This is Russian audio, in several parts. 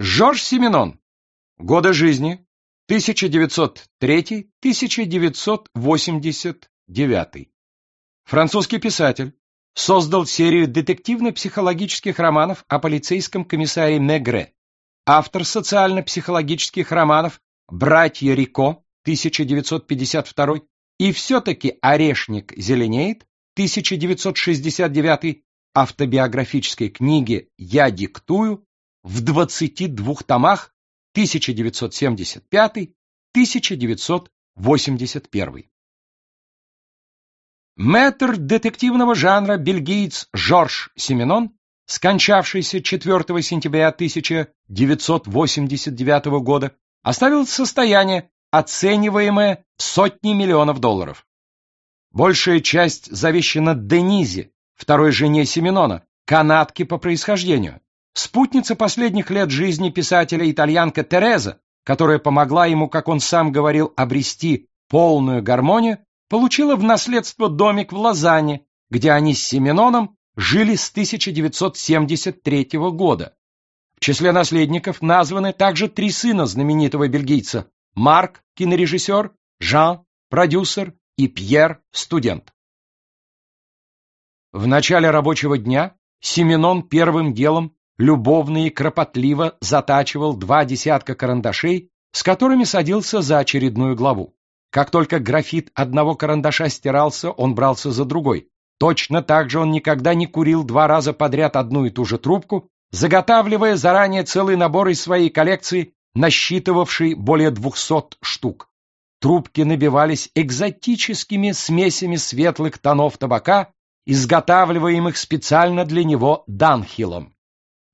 Жорж Сименон. Годы жизни 1903-1989. Французский писатель. Создал серию детективно-психологических романов о полицейском комиссаре Мегре. Автор социально-психологических романов «Братья Рико» 1952 и все-таки «Орешник зеленеет» 1969 автобиографической книги «Я диктую» в 22 томах 1975-1981. Мэтр детективного жанра бельгиец Жорж Сименон, скончавшийся 4 сентября 1989 года, оставил состояние, оцениваемое в сотни миллионов долларов. Большая часть завещана Денизе, второй жене Семенона, канадке по происхождению. Спутница последних лет жизни писателя-итальянка Тереза, которая помогла ему, как он сам говорил, обрести полную гармонию, получила в наследство домик в Лозанне, где они с Семеноном жили с 1973 года. В числе наследников названы также три сына знаменитого бельгийца – Марк, кинорежиссер, Жан, продюсер и Пьер, студент. В начале рабочего дня Семенон первым делом любовно и кропотливо затачивал два десятка карандашей, с которыми садился за очередную главу. Как только графит одного карандаша стирался, он брался за другой. Точно так же он никогда не курил два раза подряд одну и ту же трубку, заготавливая заранее целый набор из своей коллекции, насчитывавший более двухсот штук. Трубки набивались экзотическими смесями светлых тонов табака, изготавливаемых специально для него Данхилом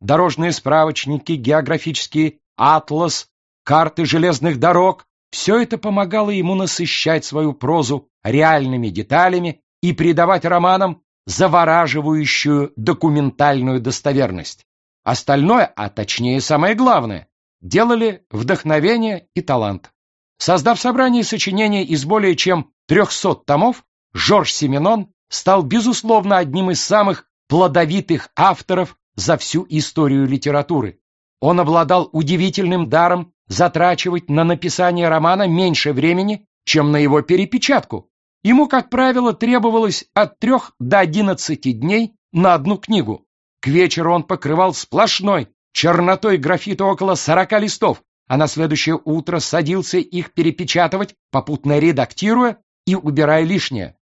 дорожные справочники, географические атлас, карты железных дорог — все это помогало ему насыщать свою прозу реальными деталями и придавать романам завораживающую документальную достоверность. Остальное, а точнее самое главное, делали вдохновение и талант. Создав собрание сочинений из более чем 300 томов, Жорж Семенон стал, безусловно, одним из самых плодовитых авторов за всю историю литературы. Он обладал удивительным даром затрачивать на написание романа меньше времени, чем на его перепечатку. Ему, как правило, требовалось от трех до одиннадцати дней на одну книгу. К вечеру он покрывал сплошной чернотой графита около сорока листов, а на следующее утро садился их перепечатывать, попутно редактируя и убирая лишнее.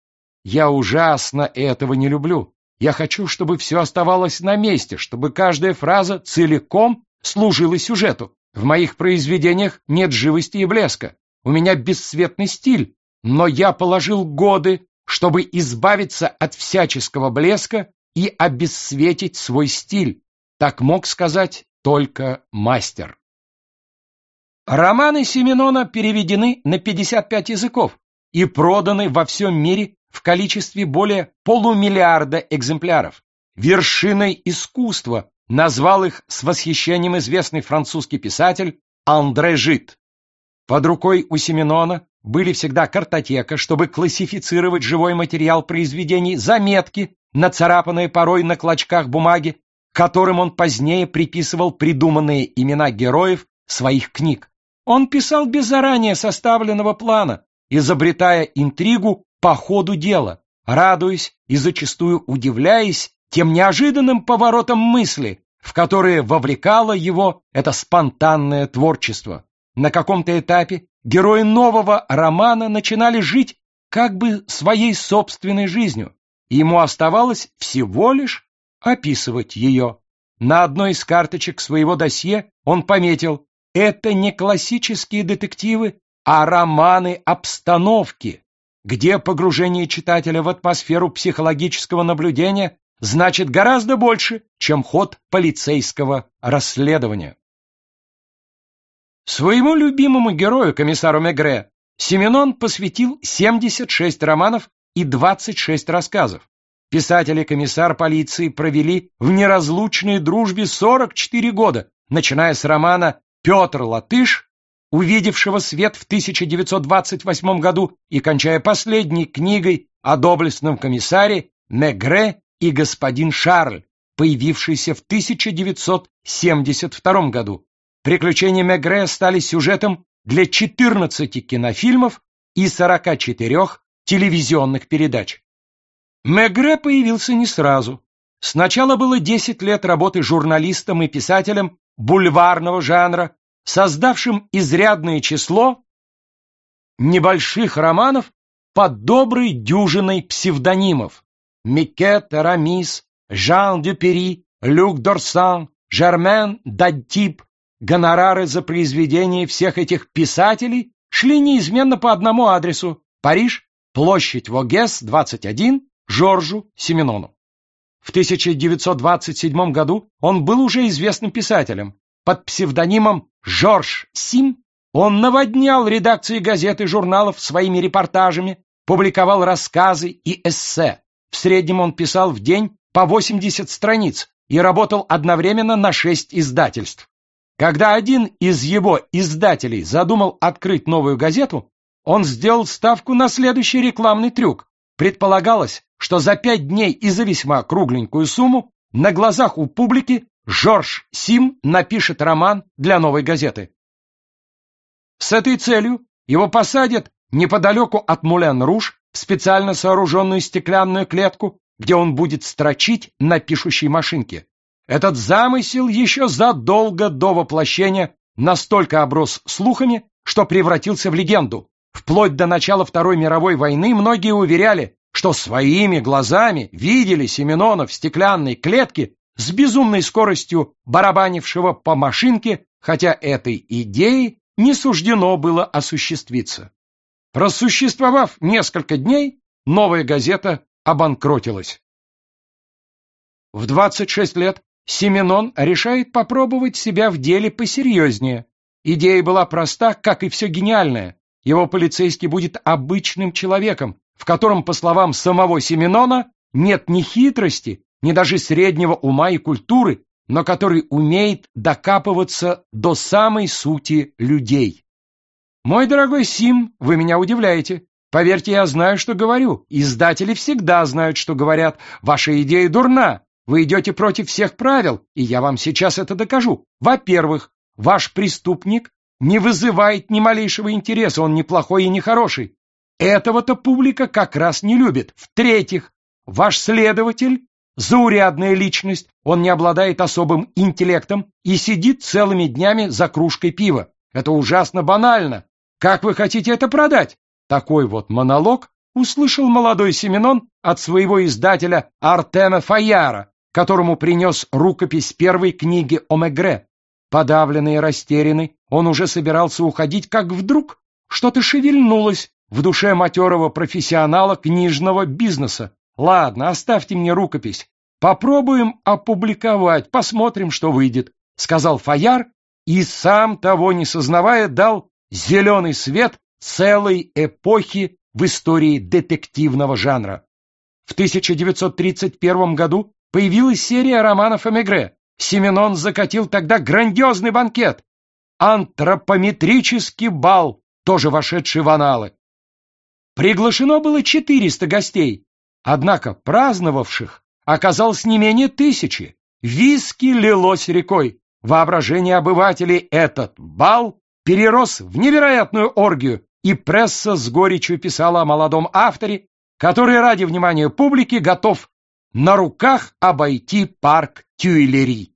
Я ужасно этого не люблю. Я хочу, чтобы все оставалось на месте, чтобы каждая фраза целиком служила сюжету. В моих произведениях нет живости и блеска. У меня бесцветный стиль, но я положил годы, чтобы избавиться от всяческого блеска и обесцветить свой стиль. Так мог сказать только мастер. Романы Семенона переведены на 55 языков и проданы во всем мире в количестве более полумиллиарда экземпляров. Вершиной искусства назвал их с восхищением известный французский писатель Андре Жит. Под рукой у Семенона были всегда картотека, чтобы классифицировать живой материал произведений, заметки, нацарапанные порой на клочках бумаги, которым он позднее приписывал придуманные имена героев своих книг. Он писал без заранее составленного плана, изобретая интригу по ходу дела, радуясь и зачастую удивляясь тем неожиданным поворотом мысли, в которые вовлекало его это спонтанное творчество. На каком-то этапе герои нового романа начинали жить как бы своей собственной жизнью, и ему оставалось всего лишь описывать ее. На одной из карточек своего досье он пометил «Это не классические детективы, а романы обстановки, где погружение читателя в атмосферу психологического наблюдения значит гораздо больше, чем ход полицейского расследования. Своему любимому герою, комиссару Мегре, Семенон посвятил 76 романов и 26 рассказов. Писатель и комиссар полиции провели в неразлучной дружбе 44 года, начиная с романа «Петр Латыш» увидевшего свет в 1928 году и кончая последней книгой о доблестном комиссаре Мегре и господин Шарль, появившейся в 1972 году. Приключения Мегре стали сюжетом для 14 кинофильмов и 44 телевизионных передач. Мегре появился не сразу. Сначала было 10 лет работы журналистом и писателем бульварного жанра, создавшим изрядное число небольших романов под доброй дюжиной псевдонимов Микет, Рамис, Жан Дюпери, Люк Дорсан, Жермен Дадтип. Гонорары за произведение всех этих писателей шли неизменно по одному адресу – Париж, площадь Вогес, 21, Жоржу Семенону. В 1927 году он был уже известным писателем. Под псевдонимом Жорж Сим он наводнял редакции газет и журналов своими репортажами, публиковал рассказы и эссе. В среднем он писал в день по 80 страниц и работал одновременно на 6 издательств. Когда один из его издателей задумал открыть новую газету, он сделал ставку на следующий рекламный трюк. Предполагалось, что за пять дней и за весьма кругленькую сумму на глазах у публики Жорж Сим напишет роман для новой газеты. С этой целью его посадят неподалеку от Мулен-Руж в специально сооруженную стеклянную клетку, где он будет строчить на пишущей машинке. Этот замысел еще задолго до воплощения настолько оброс слухами, что превратился в легенду. Вплоть до начала Второй мировой войны многие уверяли, что своими глазами видели Семенона в стеклянной клетке с безумной скоростью барабанившего по машинке, хотя этой идеи не суждено было осуществиться. Просуществовав несколько дней, новая газета обанкротилась. В 26 лет Семенон решает попробовать себя в деле посерьезнее. Идея была проста, как и все гениальное. Его полицейский будет обычным человеком, в котором, по словам самого Семенона, нет ни хитрости, ни даже среднего ума и культуры, но который умеет докапываться до самой сути людей. Мой дорогой Сим, вы меня удивляете. Поверьте, я знаю, что говорю. Издатели всегда знают, что говорят. Ваша идея дурна. Вы идете против всех правил, и я вам сейчас это докажу. Во-первых, ваш преступник не вызывает ни малейшего интереса, он не плохой и не хороший. Этого-то публика как раз не любит. В-третьих, ваш следователь – заурядная личность, он не обладает особым интеллектом и сидит целыми днями за кружкой пива. Это ужасно банально. Как вы хотите это продать? Такой вот монолог услышал молодой Семенон от своего издателя Артема Фаяра, которому принес рукопись первой книги о Мегре. Подавленный и растерянный, он уже собирался уходить, как вдруг что-то шевельнулось в душе матерого профессионала книжного бизнеса. Ладно, оставьте мне рукопись. Попробуем опубликовать, посмотрим, что выйдет, сказал Фаяр и сам того не сознавая дал зеленый свет целой эпохи в истории детективного жанра. В 1931 году появилась серия романов Эмегре. Семенон закатил тогда грандиозный банкет. Антропометрический бал, тоже вошедший в аналы. Приглашено было 400 гостей, однако праздновавших оказалось не менее тысячи. Виски лилось рекой. Воображение обывателей этот бал перерос в невероятную оргию, и пресса с горечью писала о молодом авторе, который ради внимания публики готов на руках обойти парк Тюильри.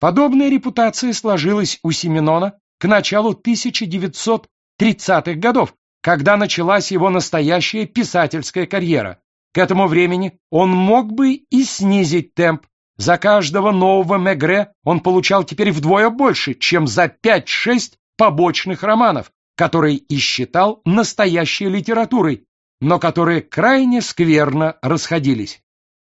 Подобная репутация сложилась у Семенона к началу 1930-х годов, когда началась его настоящая писательская карьера. К этому времени он мог бы и снизить темп. За каждого нового Мегре он получал теперь вдвое больше, чем за 5-6 побочных романов, которые и считал настоящей литературой, но которые крайне скверно расходились.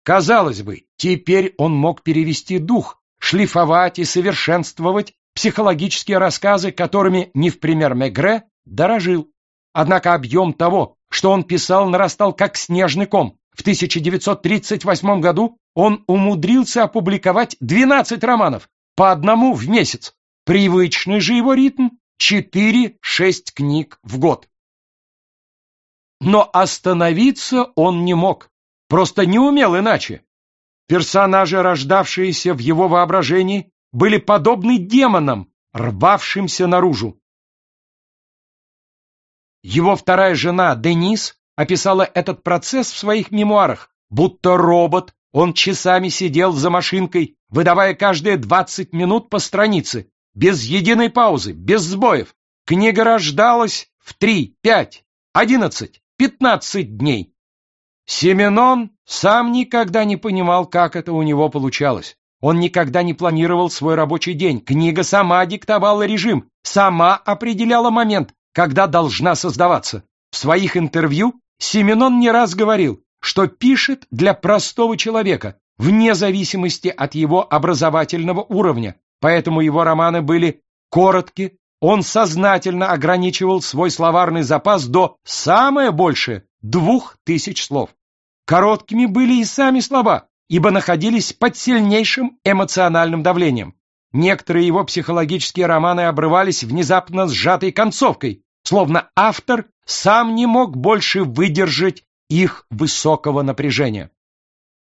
Казалось бы, теперь он мог перевести дух, шлифовать и совершенствовать психологические рассказы, которыми, не в пример Мегре, дорожил. Однако объем того, что он писал, нарастал как снежный ком. В 1938 году он умудрился опубликовать 12 романов, по одному в месяц. Привычный же его ритм – 4-6 книг в год. Но остановиться он не мог. Просто не умел иначе. Персонажи, рождавшиеся в его воображении, были подобны демонам, рвавшимся наружу. Его вторая жена Денис описала этот процесс в своих мемуарах, будто робот, он часами сидел за машинкой, выдавая каждые 20 минут по странице, без единой паузы, без сбоев. Книга рождалась в 3, 5, 11, 15 дней. Семенон сам никогда не понимал, как это у него получалось. Он никогда не планировал свой рабочий день. Книга сама диктовала режим, сама определяла момент, когда должна создаваться. В своих интервью Семенон не раз говорил, что пишет для простого человека, вне зависимости от его образовательного уровня, поэтому его романы были коротки, он сознательно ограничивал свой словарный запас до самое большее двух тысяч слов. Короткими были и сами слова, ибо находились под сильнейшим эмоциональным давлением. Некоторые его психологические романы обрывались внезапно сжатой концовкой, словно автор сам не мог больше выдержать их высокого напряжения.